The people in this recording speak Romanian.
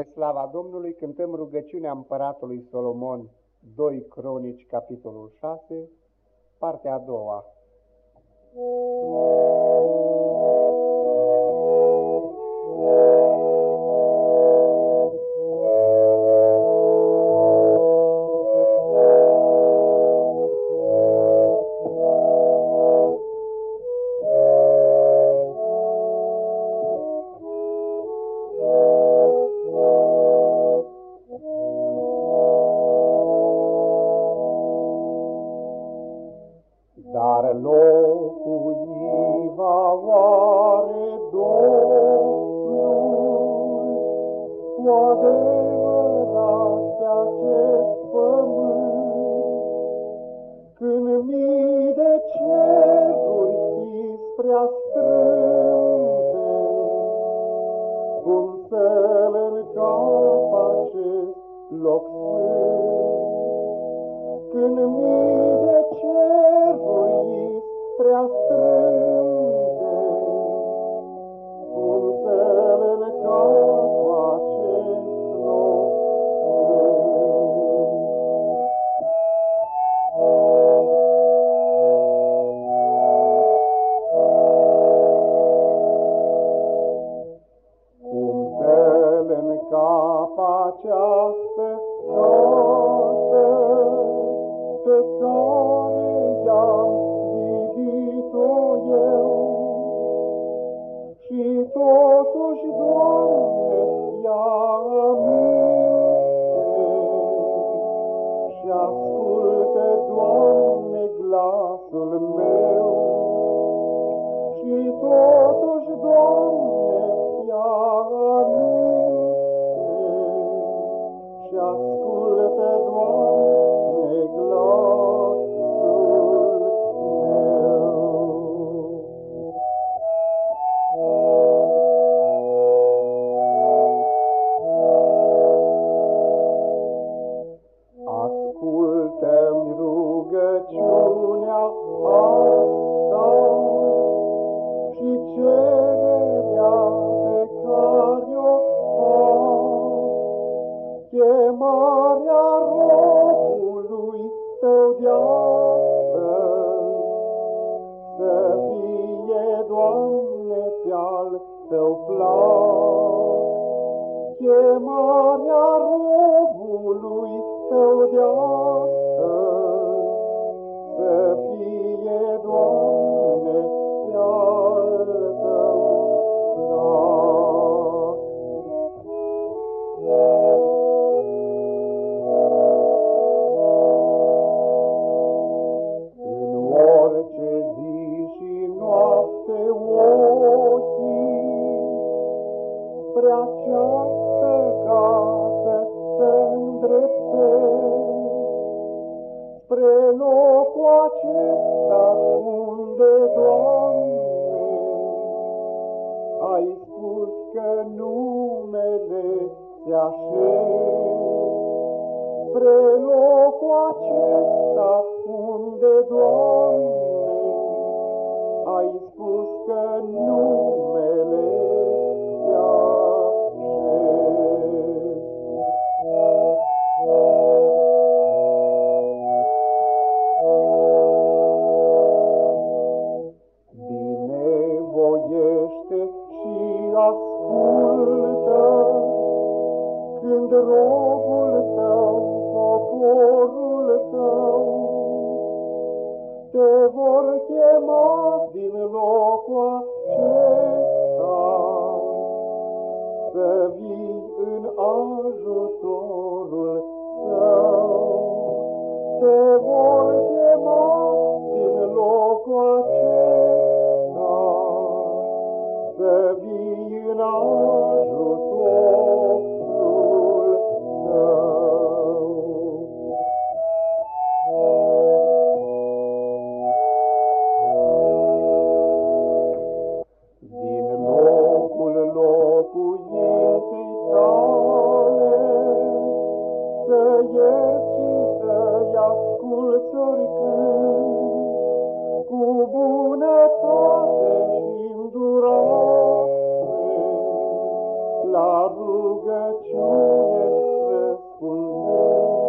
Spre slava Domnului cântăm rugăciunea împăratului Solomon, 2 Cronici, capitolul 6, partea a doua. Dar cu această casă, pe care i-am zidit-o eu. Și totuși, Doamne, ia aminte și ascultă, Doamne, glasul meu. Și să fie, Doamne, pe-al tău plac. Chemarea robului tău de noapte ochii spre această casă să îndreptezi, spre locul acesta unde, Doamne, ai spus că numele se așezi. Spre locul acesta unde, Doamne, ai spus că numele chema din locul acesta, să vii în ajutorul său. Te vor cu bunătate și îndurare, la rugăciune răspunde.